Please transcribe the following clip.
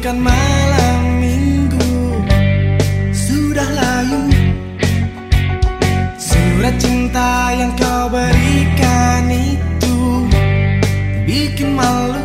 Inginkan malam minggu. Sudah layu. Surat cinta yang kau berikan itu Bikin malu.